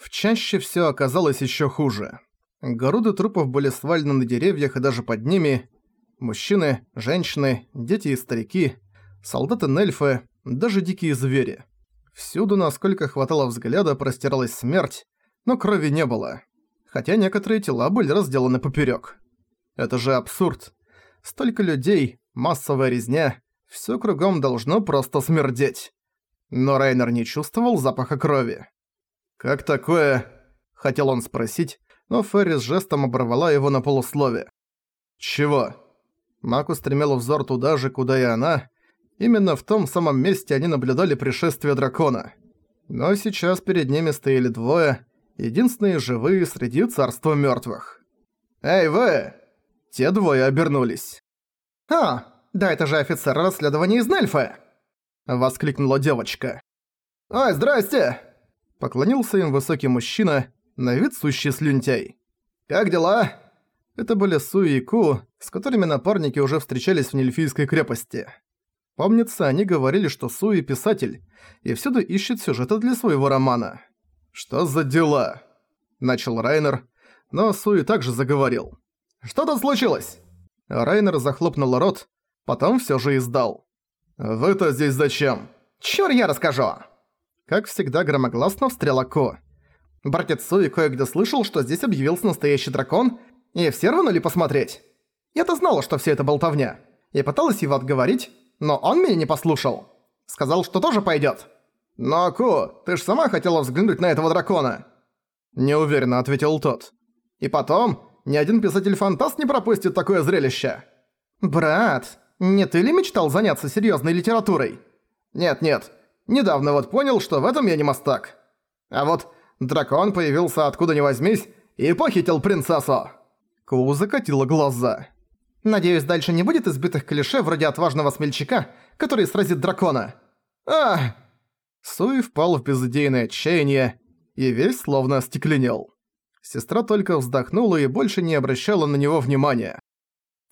В чаще всё оказалось ещё хуже. Груды трупов были свалены на деревьях и даже под ними. Мужчины, женщины, дети и старики, солдаты-нельфы, даже дикие звери. Всюду, насколько хватало взгляда, простиралась смерть, но крови не было. Хотя некоторые тела были разделаны поперёк. Это же абсурд. Столько людей, массовая резня, всё кругом должно просто смердеть. Но Райнер не чувствовал запаха крови. «Как такое?» – хотел он спросить, но Феррис жестом оборвала его на полуслове. «Чего?» Мак устремил взор туда же, куда и она. Именно в том самом месте они наблюдали пришествие дракона. Но сейчас перед ними стояли двое, единственные живые среди царства мёртвых. «Эй, вы!» Те двое обернулись. «А, да это же офицер расследования из Нельфа!» Воскликнула девочка. «Ой, здрасте!» Поклонился им высокий мужчина, на вид сущий слюнтяй. «Как дела?» Это были Суи и Ку, с которыми напарники уже встречались в Нельфийской крепости. Помнится, они говорили, что Суи писатель, и всюду ищет сюжеты для своего романа. «Что за дела?» – начал Райнер, но Суи также заговорил. «Что тут случилось?» Райнер захлопнул рот, потом всё же издал. «Вы-то здесь зачем?» «Чур, я расскажу!» Как всегда громогласно встряла Ко. Братец Суи кое-где слышал, что здесь объявился настоящий дракон, и все рванули посмотреть. Я-то знала, что все это болтовня, и пыталась его отговорить, но он меня не послушал. Сказал, что тоже пойдет. «Но, Ку, ты ж сама хотела взглянуть на этого дракона!» Неуверенно ответил тот. «И потом, ни один писатель-фантаст не пропустит такое зрелище!» «Брат, не ты ли мечтал заняться серьезной литературой?» «Нет-нет, недавно вот понял, что в этом я не мастак. А вот Дракон появился откуда ни возьмись и похитил принцессу!» Ку закатила глаза. «Надеюсь, дальше не будет избитых клише вроде отважного смельчака, который сразит дракона?» «Ах!» Суи впал в безыдейное отчаяние и весь словно остекленел. Сестра только вздохнула и больше не обращала на него внимания.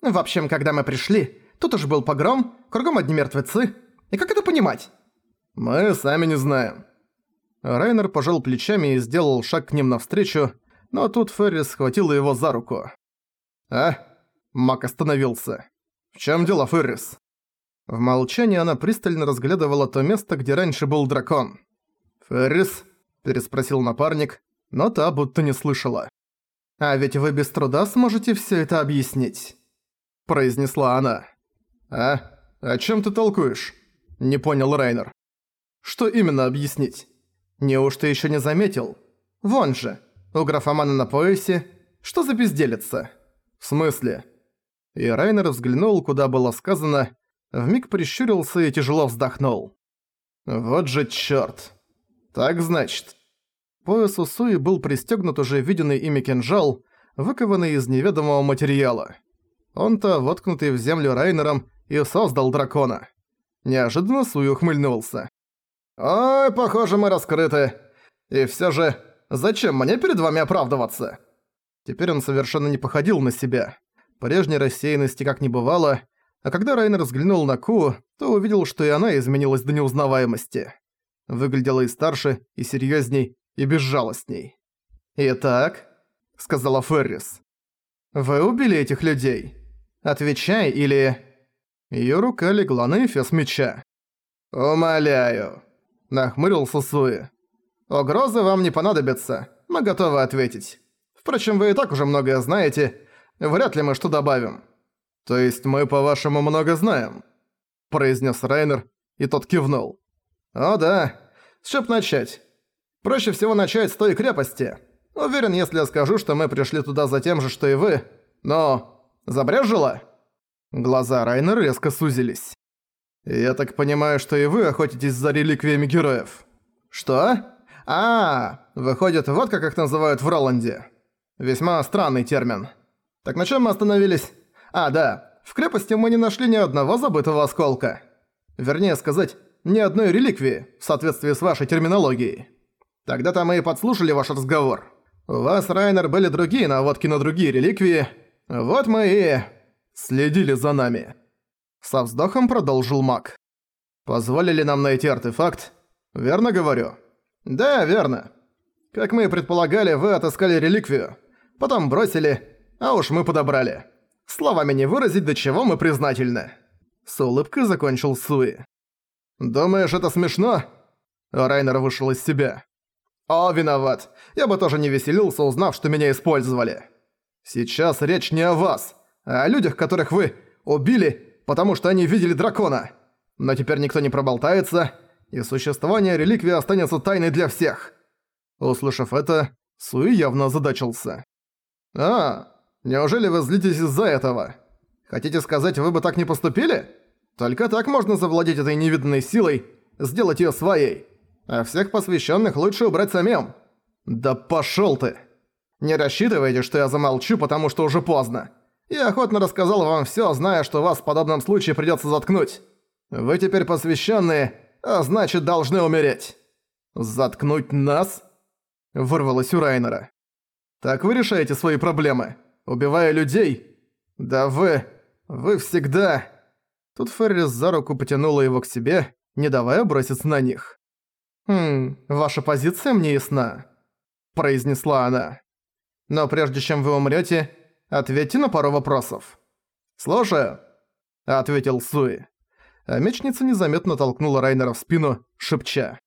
«В общем, когда мы пришли, тут уж был погром, кругом одни мертвецы. И как это понимать?» «Мы сами не знаем. Райнер пожал плечами и сделал шаг к ним навстречу, но тут Феррис схватила его за руку. «А?» Мак остановился. «В чем дело, Феррис?» В молчании она пристально разглядывала то место, где раньше был дракон. «Феррис?» – переспросил напарник, но та будто не слышала. «А ведь вы без труда сможете всё это объяснить», – произнесла она. «А? О чём ты толкуешь?» – не понял Райнер. «Что именно объяснить?» Неужто еще не заметил? Вон же, у графомана на поясе. Что за безделица? В смысле? И Райнер взглянул, куда было сказано, вмиг прищурился и тяжело вздохнул. Вот же чёрт. Так значит. Пояс Суи был пристегнут уже виденный ими кинжал, выкованный из неведомого материала. Он-то, воткнутый в землю Райнером, и создал дракона. Неожиданно Суи ухмыльнулся. «Ой, похоже, мы раскрыты. И всё же, зачем мне перед вами оправдываться?» Теперь он совершенно не походил на себя. Прежней рассеянности как не бывало, а когда Райнер взглянул на Ку, то увидел, что и она изменилась до неузнаваемости. Выглядела и старше, и серьёзней, и безжалостней. «Итак», — сказала Феррис, — «вы убили этих людей? Отвечай, или...» Её рука легла на эфес меча. «Умоляю», Нахмурился Суи. «Угрозы вам не понадобятся. Мы готовы ответить. Впрочем, вы и так уже многое знаете. Вряд ли мы что добавим». «То есть мы, по-вашему, много знаем?» произнес Райнер, и тот кивнул. «О да. С начать? Проще всего начать с той крепости. Уверен, если я скажу, что мы пришли туда за тем же, что и вы. Но... забрежила?» Глаза Райнера резко сузились. «Я так понимаю, что и вы охотитесь за реликвиями героев». «Что? А, выходит, вот как их называют в Роланде. Весьма странный термин. Так на чем мы остановились? А, да, в крепости мы не нашли ни одного забытого осколка. Вернее сказать, ни одной реликвии, в соответствии с вашей терминологией. Тогда-то мы и подслушали ваш разговор. У вас, Райнер, были другие наводки на другие реликвии. Вот мы и... следили за нами». Со вздохом продолжил маг. «Позволили нам найти артефакт? Верно говорю?» «Да, верно. Как мы и предполагали, вы отыскали реликвию. Потом бросили, а уж мы подобрали. Словами не выразить, до чего мы признательны». С улыбкой закончил Суи. «Думаешь, это смешно?» Райнер вышел из себя. «О, виноват. Я бы тоже не веселился, узнав, что меня использовали. Сейчас речь не о вас, а о людях, которых вы убили, потому что они видели дракона. Но теперь никто не проболтается, и существование реликвии останется тайной для всех». Услышав это, Суи явно озадачился. «А, неужели вы злитесь из-за этого? Хотите сказать, вы бы так не поступили? Только так можно завладеть этой невиданной силой, сделать её своей. А всех посвященных лучше убрать самим. Да пошёл ты! Не рассчитывайте, что я замолчу, потому что уже поздно. Я охотно рассказал вам всё, зная, что вас в подобном случае придётся заткнуть. Вы теперь посвященные, а значит должны умереть. Заткнуть нас? Вырвалось у Райнера. Так вы решаете свои проблемы, убивая людей? Да вы... вы всегда... Тут Феррис за руку потянула его к себе, не давая броситься на них. «Хм, ваша позиция мне ясна», – произнесла она. «Но прежде чем вы умрете, ответьте на пару вопросов». «Слушаю», – ответил Суи. А мечница незаметно толкнула Райнера в спину, шепча.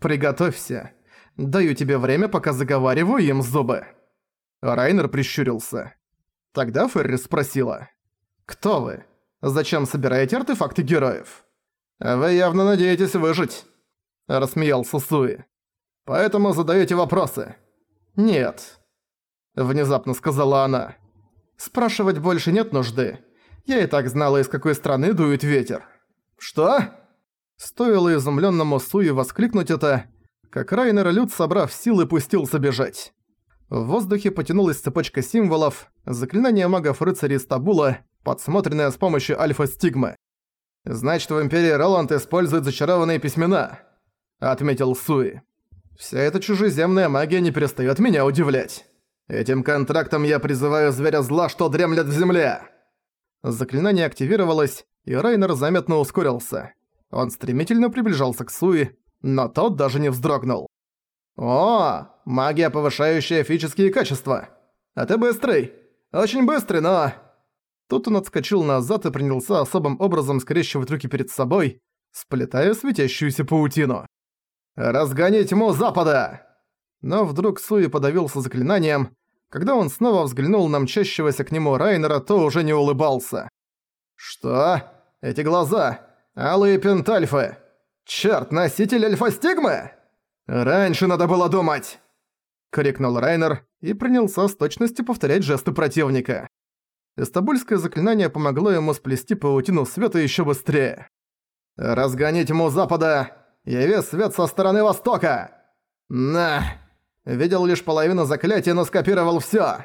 «Приготовься. Даю тебе время, пока заговариваю им зубы». Райнер прищурился. Тогда Феррис спросила. «Кто вы?» Зачем собираете артефакты героев? Вы явно надеетесь выжить. Рассмеялся Суи. Поэтому задаете вопросы. Нет. Внезапно сказала она. Спрашивать больше нет нужды. Я и так знала, из какой страны дует ветер. Что? Стоило изумленному Суи воскликнуть это, как Райнер Люд, собрав силы, пустился бежать. В воздухе потянулась цепочка символов, заклинание магов-рыцарей Стабула, подсмотренное с помощью альфа-стигмы. «Значит, в Империи Роланд использует зачарованные письмена», — отметил Суи. «Вся эта чужеземная магия не перестаёт меня удивлять. Этим контрактом я призываю зверя зла, что дремлет в земле!» Заклинание активировалось, и Райнер заметно ускорился. Он стремительно приближался к Суи, но тот даже не вздрогнул. «О, магия, повышающая физические качества! А ты быстрый! Очень быстрый, но...» Тут он отскочил назад и принялся особым образом скрещивать руки перед собой, сплетая светящуюся паутину. «Разгони тьму Запада!» Но вдруг Суи подавился заклинанием. Когда он снова взглянул на мчащегося к нему Райнера, то уже не улыбался. «Что? Эти глаза? Алые пентальфы? Чёрт, носитель альфа-стигмы? Раньше надо было думать!» Крикнул Райнер и принялся с точностью повторять жесты противника. Эстабульское заклинание помогло ему сплести паутину света еще быстрее. «Разгонить ему запада! Яви свет со стороны востока!» «На!» Видел лишь половину заклятия, но скопировал всё!»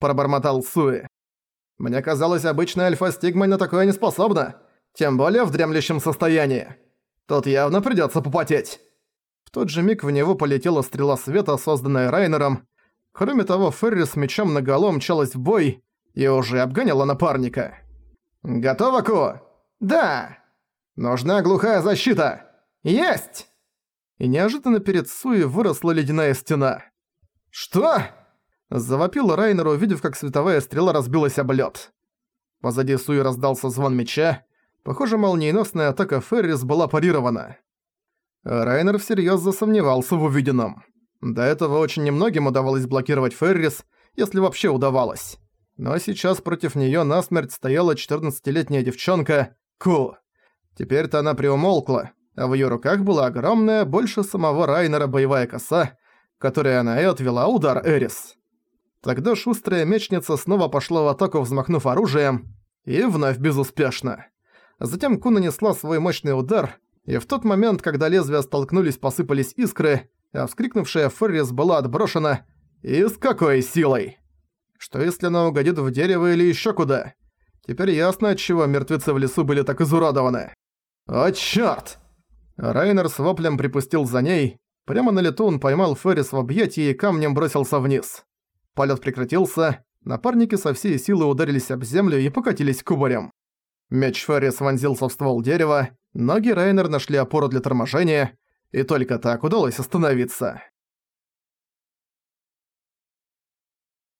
Пробормотал Суи. «Мне казалось, обычная альфа-стигма на такое не способна, тем более в дремлющем состоянии. Тут явно придётся попотеть!» В тот же миг в него полетела стрела света, созданная Райнером. Кроме того, Ферри с мечом наголо мчалась в бой, и уже обгоняла напарника. «Готово, Ку?» «Да!» «Нужна глухая защита!» «Есть!» И неожиданно перед Суи выросла ледяная стена. «Что?» Завопил Райнер, увидев, как световая стрела разбилась об лёд. Позади Суи раздался звон меча. Похоже, молниеносная атака Феррис была парирована. Райнер всерьёз засомневался в увиденном. До этого очень немногим удавалось блокировать Феррис, если вообще удавалось. Но сейчас против неё насмерть стояла 14-летняя девчонка Ку. Теперь-то она приумолкла, в её руках была огромная, больше самого Райнера боевая коса, которой она и отвела удар Эрис. Тогда шустрая мечница снова пошла в атаку, взмахнув оружием, и вновь безуспешно. Затем Ку нанесла свой мощный удар, и в тот момент, когда лезвия столкнулись, посыпались искры, а вскрикнувшая Феррис была отброшена, и с какой силой! Что если она угодит в дерево или ещё куда? Теперь ясно, отчего мертвецы в лесу были так изуродованы. О, чёрт! Райнер с воплем припустил за ней. Прямо на лету он поймал Феррис в объятии и камнем бросился вниз. Полет прекратился, напарники со всей силы ударились об землю и покатились кубарем. Меч Феррис вонзился в ствол дерева, ноги Райнер нашли опору для торможения, и только так удалось остановиться.